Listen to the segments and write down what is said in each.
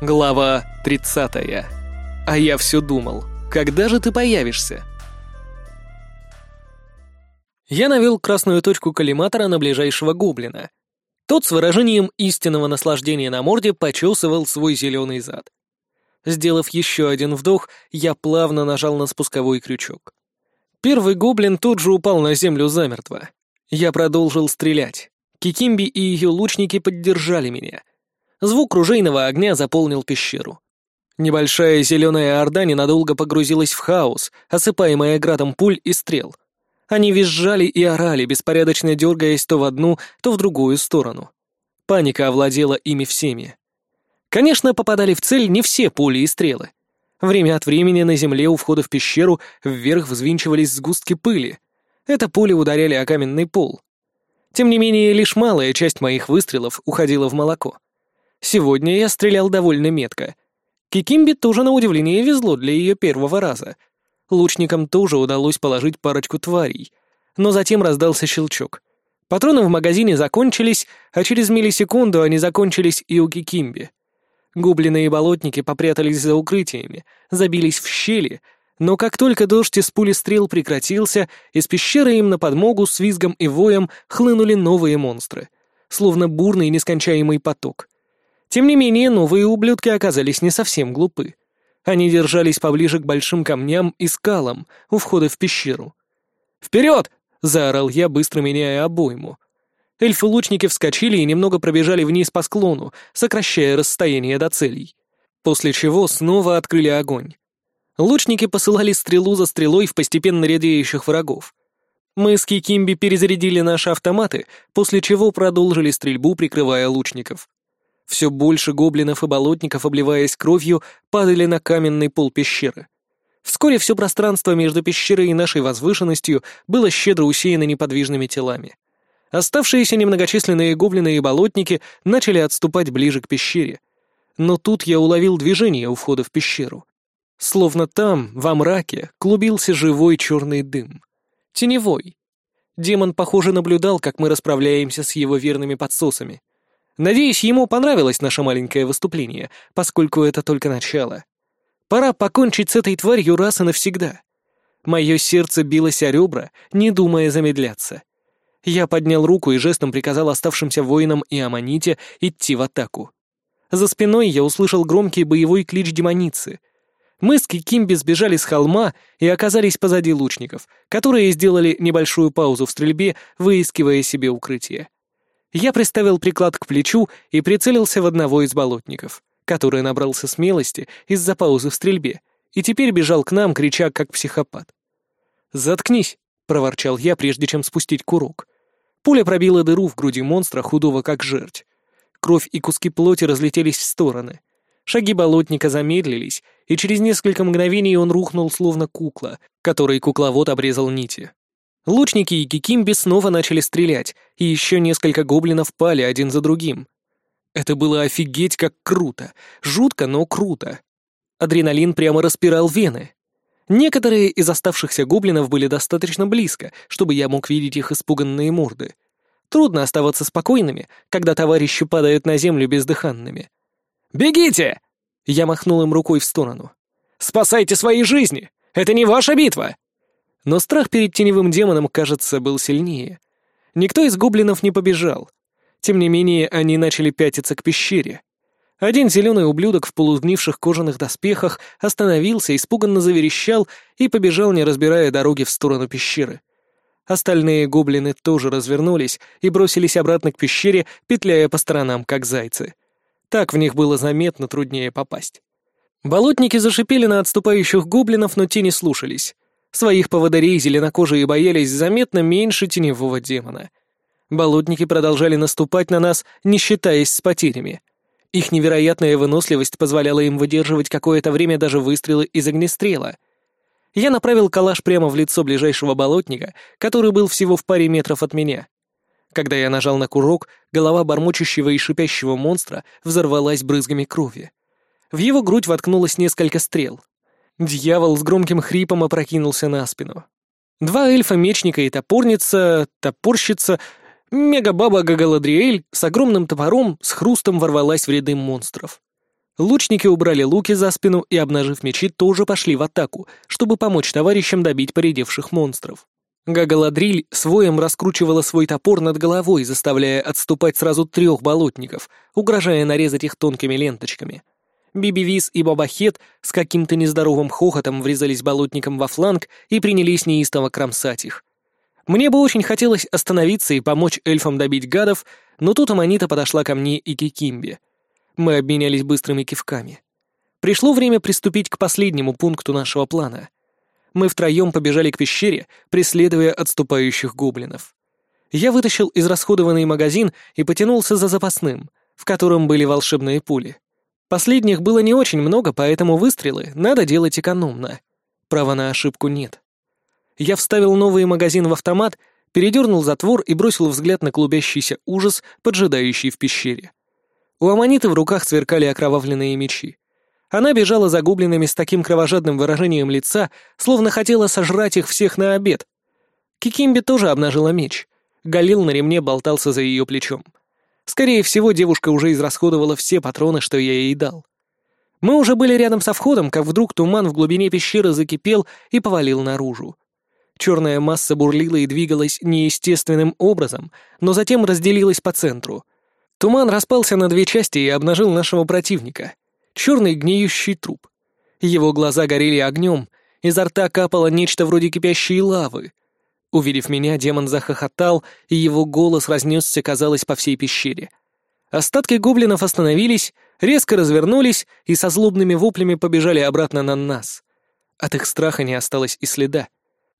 Глава 30. А я все думал, когда же ты появишься? Я навел красную точку коллиматора на ближайшего гоблина. Тот с выражением истинного наслаждения на морде почесывал свой зеленый зад. Сделав еще один вдох, я плавно нажал на спусковой крючок. Первый гоблин тут же упал на землю замертво. Я продолжил стрелять. Кикимби и ее лучники поддержали меня. Звук ружейного огня заполнил пещеру. Небольшая зеленая орда ненадолго погрузилась в хаос, осыпаемая градом пуль и стрел. Они визжали и орали, беспорядочно дергаясь то в одну, то в другую сторону. Паника овладела ими всеми. Конечно, попадали в цель не все пули и стрелы. Время от времени на земле у входа в пещеру вверх взвинчивались сгустки пыли. Это пули ударяли о каменный пол. Тем не менее, лишь малая часть моих выстрелов уходила в молоко. Сегодня я стрелял довольно метко. Кикимби тоже на удивление везло для ее первого раза. Лучникам тоже удалось положить парочку тварей. Но затем раздался щелчок. Патроны в магазине закончились, а через миллисекунду они закончились и у Кикимби. Гоблины и болотники попрятались за укрытиями, забились в щели, но как только дождь из пули стрел прекратился, из пещеры им на подмогу с визгом и воем хлынули новые монстры, словно бурный нескончаемый поток. Тем не менее, новые ублюдки оказались не совсем глупы. Они держались поближе к большим камням и скалам у входа в пещеру. «Вперед!» — заорал я, быстро меняя обойму. Эльфы-лучники вскочили и немного пробежали вниз по склону, сокращая расстояние до целей. После чего снова открыли огонь. Лучники посылали стрелу за стрелой в постепенно редеющих врагов. Мы с Кикимби перезарядили наши автоматы, после чего продолжили стрельбу, прикрывая лучников. Все больше гоблинов и болотников, обливаясь кровью, падали на каменный пол пещеры. Вскоре все пространство между пещерой и нашей возвышенностью было щедро усеяно неподвижными телами. Оставшиеся немногочисленные гоблины и болотники начали отступать ближе к пещере. Но тут я уловил движение у входа в пещеру. Словно там, во мраке, клубился живой черный дым. Теневой. Демон, похоже, наблюдал, как мы расправляемся с его верными подсосами. Надеюсь, ему понравилось наше маленькое выступление, поскольку это только начало. Пора покончить с этой тварью раз и навсегда. Мое сердце билось о ребра, не думая замедляться. Я поднял руку и жестом приказал оставшимся воинам и Аманите идти в атаку. За спиной я услышал громкий боевой клич демоницы. Мы с Кикимби сбежали с холма и оказались позади лучников, которые сделали небольшую паузу в стрельбе, выискивая себе укрытие. Я приставил приклад к плечу и прицелился в одного из болотников, который набрался смелости из-за паузы в стрельбе и теперь бежал к нам, крича как психопат. «Заткнись!» — проворчал я, прежде чем спустить курок. Пуля пробила дыру в груди монстра, худого как жерть. Кровь и куски плоти разлетелись в стороны. Шаги болотника замедлились, и через несколько мгновений он рухнул, словно кукла, которой кукловод обрезал нити. Лучники и Кикимби снова начали стрелять, и еще несколько гоблинов пали один за другим. Это было офигеть как круто. Жутко, но круто. Адреналин прямо распирал вены. Некоторые из оставшихся гоблинов были достаточно близко, чтобы я мог видеть их испуганные морды. Трудно оставаться спокойными, когда товарищи падают на землю бездыханными. «Бегите!» Я махнул им рукой в сторону. «Спасайте свои жизни! Это не ваша битва!» Но страх перед теневым демоном, кажется, был сильнее. Никто из гоблинов не побежал. Тем не менее, они начали пятиться к пещере. Один зеленый ублюдок в полузгнивших кожаных доспехах остановился, испуганно заверещал и побежал, не разбирая дороги в сторону пещеры. Остальные гоблины тоже развернулись и бросились обратно к пещере, петляя по сторонам, как зайцы. Так в них было заметно труднее попасть. Болотники зашипели на отступающих гоблинов, но те не слушались. Своих поводырей зеленокожие боялись заметно меньше теневого демона. Болотники продолжали наступать на нас, не считаясь с потерями. Их невероятная выносливость позволяла им выдерживать какое-то время даже выстрелы из огнестрела. Я направил калаш прямо в лицо ближайшего болотника, который был всего в паре метров от меня. Когда я нажал на курок, голова бормочущего и шипящего монстра взорвалась брызгами крови. В его грудь воткнулось несколько стрел. Дьявол с громким хрипом опрокинулся на спину. Два эльфа-мечника и топорница, топорщица, мегабаба Гагаладриэль с огромным топором с хрустом ворвалась в ряды монстров. Лучники убрали луки за спину и, обнажив мечи, тоже пошли в атаку, чтобы помочь товарищам добить поредевших монстров. Гагаладриль своем раскручивала свой топор над головой, заставляя отступать сразу трех болотников, угрожая нарезать их тонкими ленточками. Бибивис и Бабахет с каким-то нездоровым хохотом врезались болотникам во фланг и принялись неистово кромсать их. Мне бы очень хотелось остановиться и помочь эльфам добить гадов, но тут Аманита подошла ко мне и Кикимбе. Мы обменялись быстрыми кивками. Пришло время приступить к последнему пункту нашего плана. Мы втроем побежали к пещере, преследуя отступающих гоблинов. Я вытащил израсходованный магазин и потянулся за запасным, в котором были волшебные пули. Последних было не очень много, поэтому выстрелы надо делать экономно. Права на ошибку нет. Я вставил новый магазин в автомат, передернул затвор и бросил взгляд на клубящийся ужас, поджидающий в пещере. У Аманиты в руках сверкали окровавленные мечи. Она бежала за гоблинами с таким кровожадным выражением лица, словно хотела сожрать их всех на обед. Кикимби тоже обнажила меч. Галил на ремне болтался за ее плечом. Скорее всего, девушка уже израсходовала все патроны, что я ей дал. Мы уже были рядом со входом, как вдруг туман в глубине пещеры закипел и повалил наружу. Черная масса бурлила и двигалась неестественным образом, но затем разделилась по центру — Туман распался на две части и обнажил нашего противника. Черный гниющий труп. Его глаза горели огнем, изо рта капало нечто вроде кипящей лавы. Увидев меня, демон захохотал, и его голос разнесся, казалось, по всей пещере. Остатки гоблинов остановились, резко развернулись и со злобными воплями побежали обратно на нас. От их страха не осталось и следа.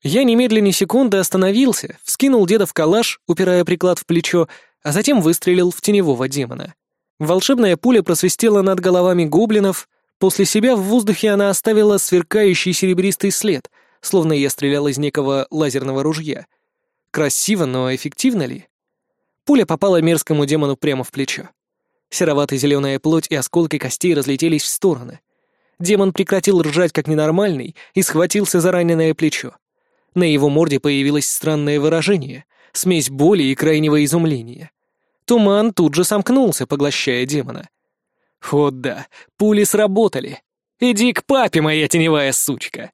Я немедленно секунды остановился, вскинул деда в калаш, упирая приклад в плечо, а затем выстрелил в теневого демона. Волшебная пуля просвистела над головами гоблинов, после себя в воздухе она оставила сверкающий серебристый след, словно я стрелял из некого лазерного ружья. Красиво, но эффективно ли? Пуля попала мерзкому демону прямо в плечо. Серовато-зеленая плоть и осколки костей разлетелись в стороны. Демон прекратил ржать как ненормальный и схватился за раненое плечо. На его морде появилось странное выражение — смесь боли и крайнего изумления. Туман тут же сомкнулся, поглощая демона. Вот да, пули сработали. Иди к папе, моя теневая сучка.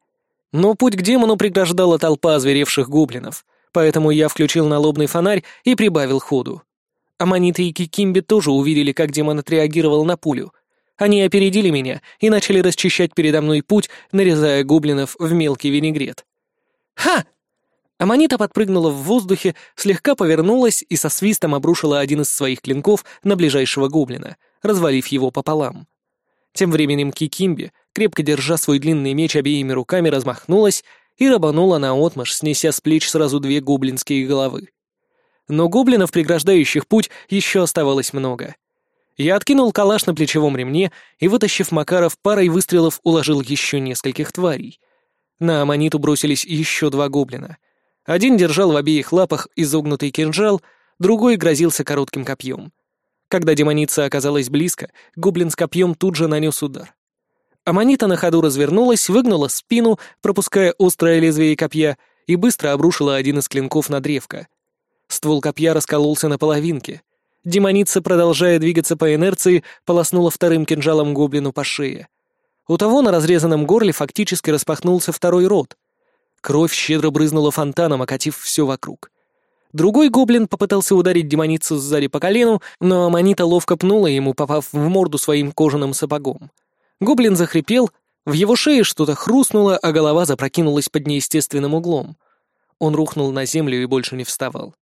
Но путь к демону преграждала толпа озверевших гоблинов, поэтому я включил налобный фонарь и прибавил ходу. Аманита и Кикимби тоже увидели, как демон отреагировал на пулю. Они опередили меня и начали расчищать передо мной путь, нарезая гоблинов в мелкий винегрет. «Ха!» Аманита подпрыгнула в воздухе, слегка повернулась и со свистом обрушила один из своих клинков на ближайшего гоблина, развалив его пополам. Тем временем Кикимби, крепко держа свой длинный меч обеими руками, размахнулась и рабанула наотмашь, снеся с плеч сразу две гоблинские головы. Но гоблинов, преграждающих путь, еще оставалось много. Я откинул калаш на плечевом ремне и, вытащив Макаров, парой выстрелов уложил еще нескольких тварей. На Аманиту бросились еще два гоблина — один держал в обеих лапах изогнутый кинжал, другой грозился коротким копьем. Когда демоница оказалась близко, гоблин с копьем тут же нанес удар. Аманита на ходу развернулась, выгнула спину, пропуская острое лезвие копья, и быстро обрушила один из клинков на древко. Ствол копья раскололся на половинке. Демоница, продолжая двигаться по инерции, полоснула вторым кинжалом гоблину по шее. У того на разрезанном горле фактически распахнулся второй рот. Кровь щедро брызнула фонтаном, окатив все вокруг. Другой гоблин попытался ударить демоницу сзади по колену, но Аманита ловко пнула ему, попав в морду своим кожаным сапогом. Гоблин захрипел, в его шее что-то хрустнуло, а голова запрокинулась под неестественным углом. Он рухнул на землю и больше не вставал.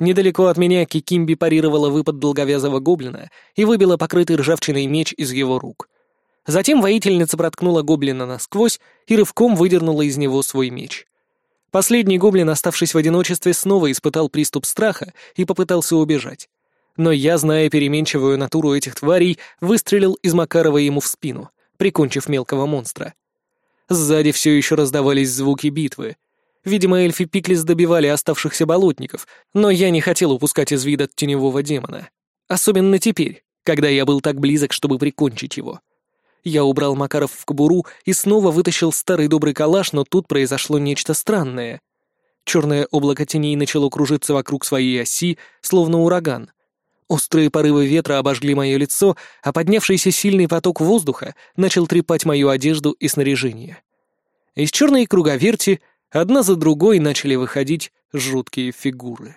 Недалеко от меня Кикимби парировала выпад долговязого гоблина и выбила покрытый ржавчиной меч из его рук. Затем воительница проткнула гоблина насквозь и рывком выдернула из него свой меч. Последний гоблин, оставшись в одиночестве, снова испытал приступ страха и попытался убежать. Но я, зная переменчивую натуру этих тварей, выстрелил из Макарова ему в спину, прикончив мелкого монстра. Сзади все еще раздавались звуки битвы. Видимо, эльфи Пиклис добивали оставшихся болотников, но я не хотел упускать из вида теневого демона. Особенно теперь, когда я был так близок, чтобы прикончить его. Я убрал Макаров в кобуру и снова вытащил старый добрый калаш, но тут произошло нечто странное. Черное облако теней начало кружиться вокруг своей оси, словно ураган. Острые порывы ветра обожгли мое лицо, а поднявшийся сильный поток воздуха начал трепать мою одежду и снаряжение. Из черной круговерти одна за другой начали выходить жуткие фигуры.